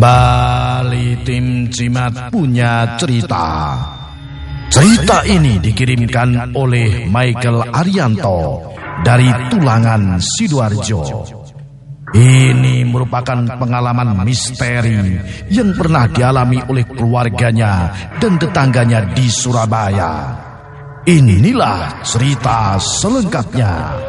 Kembali tim Cimat punya cerita. Cerita ini dikirimkan oleh Michael Arianto dari Tulangan Sidoarjo. Ini merupakan pengalaman misteri yang pernah dialami oleh keluarganya dan tetangganya di Surabaya. Inilah cerita selengkapnya.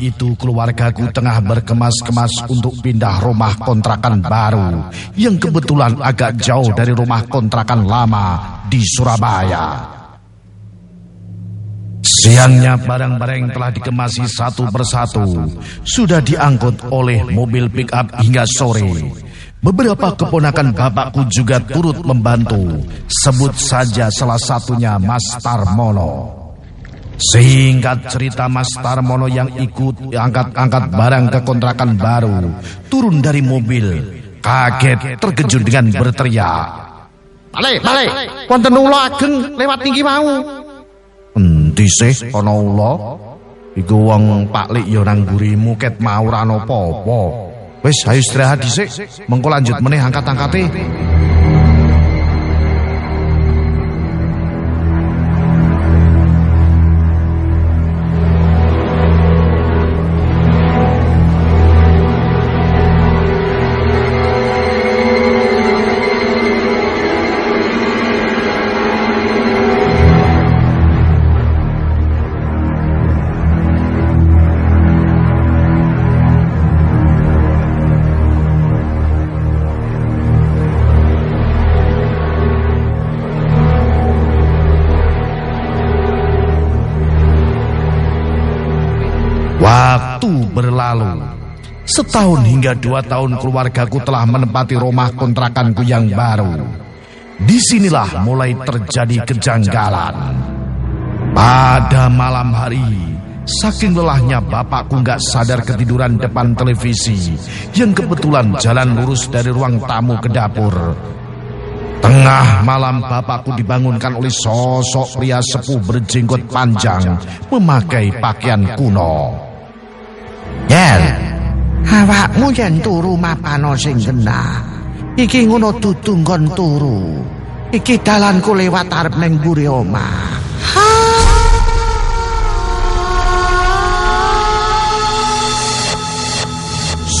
Itu keluargaku tengah berkemas-kemas untuk pindah rumah kontrakan baru yang kebetulan agak jauh dari rumah kontrakan lama di Surabaya. Siangnya barang-barang telah dikemasi satu persatu, sudah diangkut oleh mobil pick-up hingga sore. Beberapa keponakan bapakku juga turut membantu, sebut saja salah satunya Mas Tarmono. Singkat cerita Mas Tarmono yang ikut angkat-angkat barang ke kontrakan baru turun dari mobil, kaget terkejut dengan berteriak. Balik, balik. Wonten ula ageng lewat tinggi mau. Endi sih ana ula? Iku wong Pak Lik ya nang gurimu ket mau ora ana apa-apa. Wis ayo istirahat dhisik, mengko lanjut meneh angkat-angkate. Setahun hingga dua tahun keluargaku telah menempati rumah kontrakanku yang baru. Di sinilah mulai terjadi kejanggalan. Pada malam hari, saking lelahnya bapakku nggak sadar ketiduran depan televisi yang kebetulan jalan lurus dari ruang tamu ke dapur. Tengah malam bapakku dibangunkan oleh sosok pria sepuh berjenggot panjang memakai pakaian kuno. Yel, awakmu yen turu mapano sing genah. Iki ngono dudu nggon turu. Iki dalanku lewat arep ning mburi omah.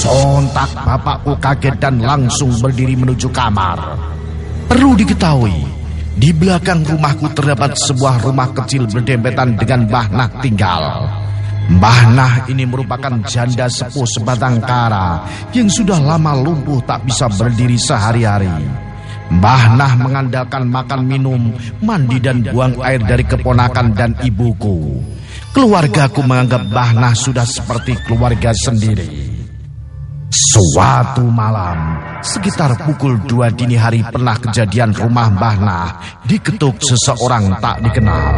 Sontak bapakku kaget dan langsung berdiri menuju kamar. Perlu diketahui, di belakang rumahku terdapat sebuah rumah kecil berdempetan dengan Mbah Nah tinggal. Mbah Nah ini merupakan janda sepuh sebatang kara yang sudah lama lumpuh tak bisa berdiri sehari-hari. Mbah Nah mengandalkan makan minum, mandi dan buang air dari keponakan dan ibuku. Keluargaku menganggap Mbah Nah sudah seperti keluarga sendiri. Suatu malam, sekitar pukul dua dini hari pernah kejadian rumah Mbah Nah diketuk seseorang tak dikenal.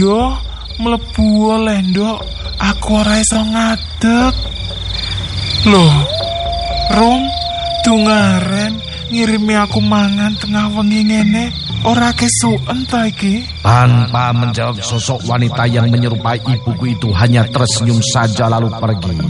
Iya, mlebu oleh ndok. Aku ora iso ngadeg. Loh, Rom, dungaren ngirimi aku mangan tengah wengi ngene. Ora kesuken ta iki? Tanpa menjawab sosok wanita yang menyerupai ibuku itu hanya tersenyum saja lalu pergi.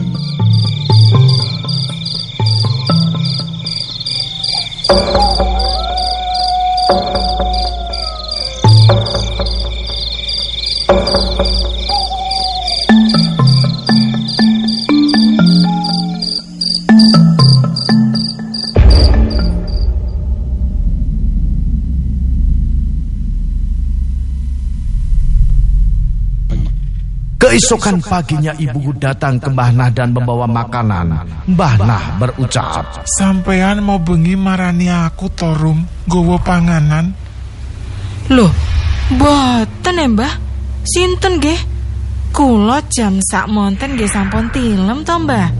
Keesokan paginya ibuku datang ke Mbah Nah dan membawa makanan. Mbah Nah berucap, Sampean mau bengi marani aku torum gowo panganan. Loh, boten ya mbah Sinten nggih? Kula jam sak monten nggih sampun tilem to mbah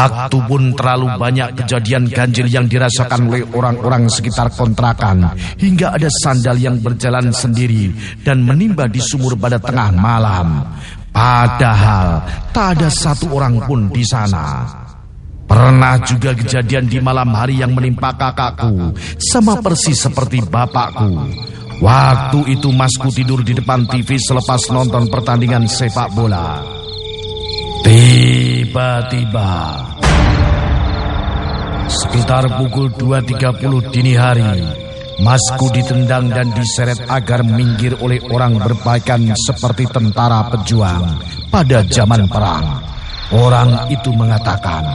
Waktu pun terlalu banyak kejadian ganjil yang dirasakan oleh orang-orang sekitar kontrakan hingga ada sandal yang berjalan sendiri dan menimba di sumur pada tengah malam. Padahal tak ada satu orang pun di sana. Pernah juga kejadian di malam hari yang menimpa kakakku sama persis seperti bapakku. Waktu itu masku tidur di depan TV selepas nonton pertandingan sepak bola. Tiba-tiba Sekitar pukul 2.30 dini hari Masku ditendang dan diseret agar minggir oleh orang berpakaian seperti tentara pejuang pada zaman perang. Orang itu mengatakan,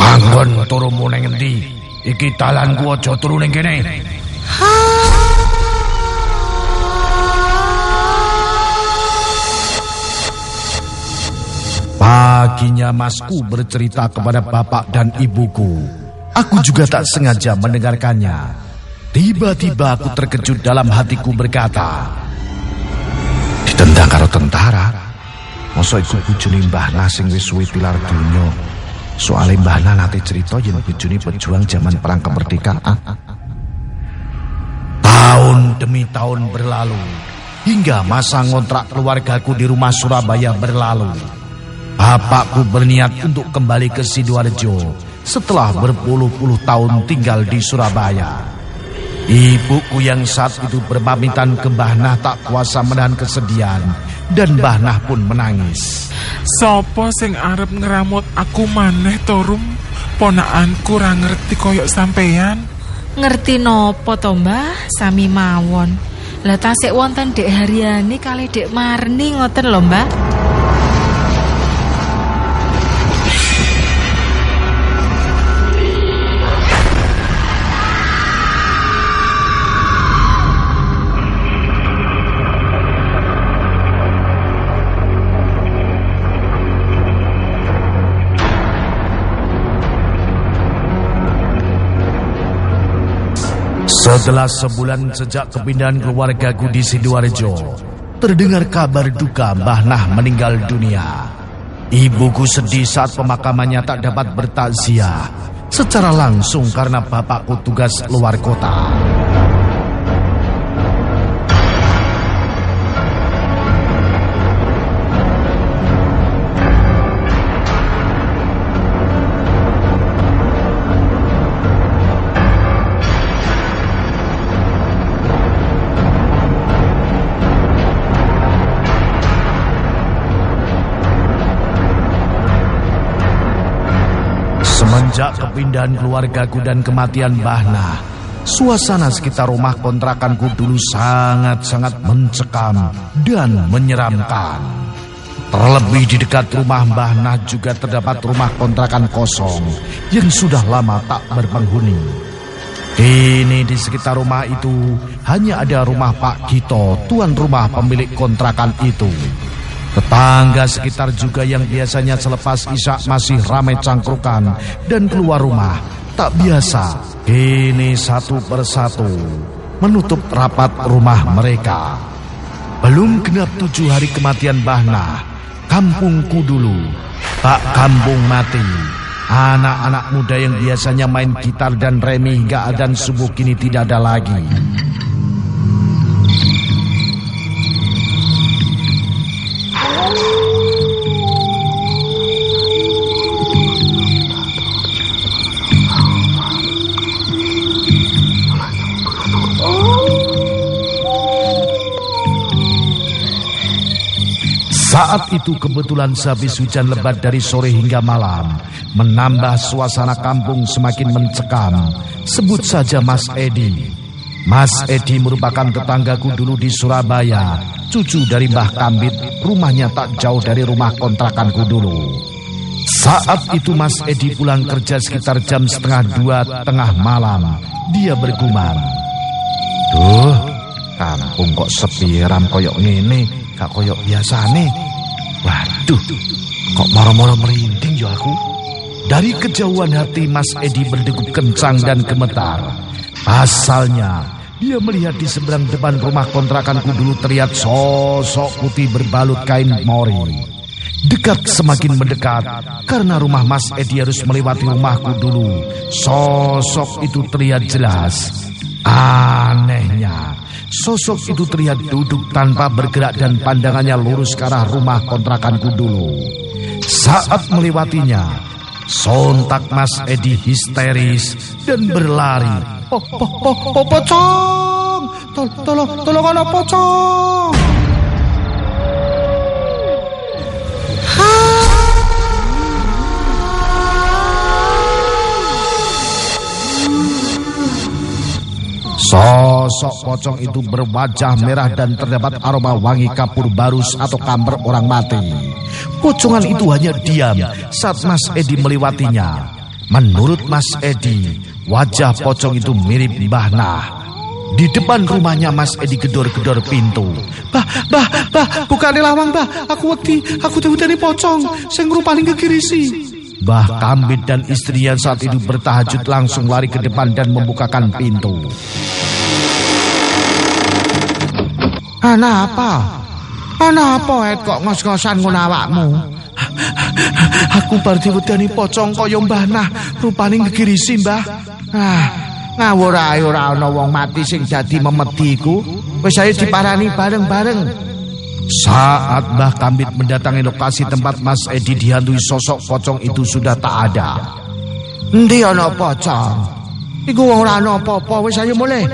Panggon turu neng endi? Iki talanku aja turu ning kene. Paginya masku bercerita kepada bapak dan ibuku. Aku juga tak sengaja mendengarkannya. Tiba-tiba aku terkejut dalam hatiku berkata, Ditendang karo tentara. Masa iku bujuni Mbah Nah sing wis suwe tilar donya. Soale Mbah nate cerita yen bujuni pejuang zaman perang kemerdekaan. Tahun demi tahun berlalu hingga masa ngontrak keluargaku di rumah Surabaya berlalu. Bapakku berniat untuk kembali ke Sidoarjo setelah berpuluh-puluh tahun tinggal di Surabaya. Ibuku yang saat itu berpamitan ke Mbah Nah tak kuasa menahan kesedihan dan Mbah Nah pun menangis. Sopo sing arep ngeramut aku maneh torum? Ponakanku ra ngerti koyok sampean. Ngerti nopo to mbah Sami mawon Lah tasik wonten dek Haryani kali dek Marni ngoten lho mbah Setelah sebulan sejak kepindahan keluargaku di Sidoarjo, terdengar kabar duka Mbah Nah meninggal dunia. Ibuku sedih saat pemakamannya tak dapat bertakziah secara langsung karena bapakku tugas luar kota. Semenjak kepindahan keluargaku dan kematian Bahna, suasana sekitar rumah kontrakanku dulu sangat-sangat mencekam dan menyeramkan. Terlebih di dekat rumah Mbah Nah juga terdapat rumah kontrakan kosong yang sudah lama tak berpenghuni. Kini di sekitar rumah itu hanya ada rumah Pak Gito, tuan rumah pemilik kontrakan itu. Tetangga sekitar juga yang biasanya selepas isak masih ramai cangkrukan dan keluar rumah. Tak biasa, kini satu persatu menutup rapat rumah mereka. Belum genap tujuh hari kematian Bahna, kampungku dulu, tak kampung mati. Anak-anak muda yang biasanya main gitar dan remi hingga adan subuh kini tidak ada lagi. Saat itu kebetulan sehabis hujan lebat dari sore hingga malam Menambah suasana kampung semakin mencekam Sebut saja Mas Edi Mas Edi merupakan tetanggaku dulu di Surabaya. Cucu dari Mbah Kambit, rumahnya tak jauh dari rumah kontrakanku dulu. Saat itu Mas Edi pulang kerja sekitar jam setengah dua tengah malam. Dia bergumam. Duh, kampung kok sepi ram koyok ngene, gak koyok biasa nih. Waduh, kok moro-moro merinding ya aku. Dari kejauhan hati Mas Edi berdegup kencang dan gemetar. Pasalnya, dia melihat di seberang depan rumah kontrakanku dulu terlihat sosok putih berbalut kain mori. Dekat semakin mendekat karena rumah Mas Edi harus melewati rumahku dulu. Sosok itu terlihat jelas. Anehnya, sosok itu terlihat duduk tanpa bergerak dan pandangannya lurus ke arah rumah kontrakanku dulu. Saat melewatinya, sontak Mas Edi histeris dan berlari po, po, po, po, pocong! Tol, tolong, tolong ana pocong! Sosok pocong itu berwajah merah dan terdapat aroma wangi kapur barus atau kamper orang mati. Pocongan itu hanya diam saat Mas Edi melewatinya. Menurut Mas Edi, Wajah pocong itu mirip Mbah Nah. Di depan rumahnya Mas Edi gedor-gedor pintu. Bah, bah, bah, bukan lawang, bah. Aku wedi, aku diwedani pocong sing rupane kekirisi. Bah Kambit dan istrinya saat itu bertahajud langsung lari ke depan dan membukakan pintu. Ana apa? Ana apa et kok ngos-ngosan ngono awakmu? Aku bar diwedani pocong kaya Mbah Nah, rupane kekirisi, Mbah. Ah, ngawur ae ora ana wong mati sing dadi memediku. Wis ayo diparani bareng-bareng. Saat Mbah Kambit mendatangi lokasi tempat Mas Edi dihantui sosok pocong itu sudah tak ada. Endi ana pocong? Iku ora ana apa-apa, wis ayo mulai.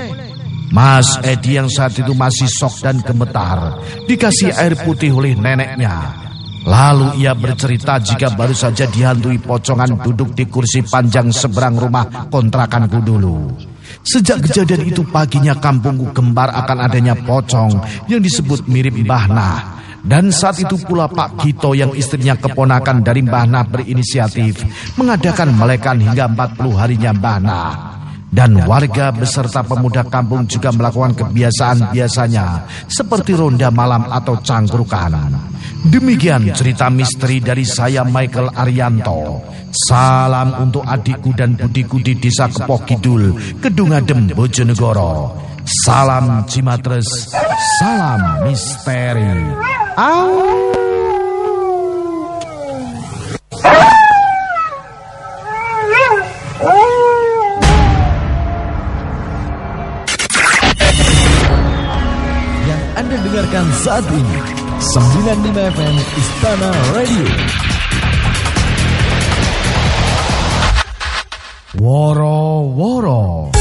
Mas Edi yang saat itu masih sok dan gemetar dikasih air putih oleh neneknya. Lalu ia bercerita jika baru saja dihantui pocongan duduk di kursi panjang seberang rumah kontrakanku dulu. Sejak kejadian itu paginya kampungku gembar akan adanya pocong yang disebut mirip Mbah Nah. Dan saat itu pula Pak Gito yang istrinya keponakan dari Mbah Nah berinisiatif mengadakan melekan hingga 40 harinya Mbah Nah. Dan warga beserta pemuda kampung juga melakukan kebiasaan biasanya seperti ronda malam atau cangkrukan. Demikian cerita misteri dari saya Michael Arianto. Salam untuk adikku dan budiku di desa Kepoh Kidul, Kedungadem, Bojonegoro. Salam Cimatres, salam misteri. Au. Dengarkan saat ini 95 FM Istana Radio. Woro Woro.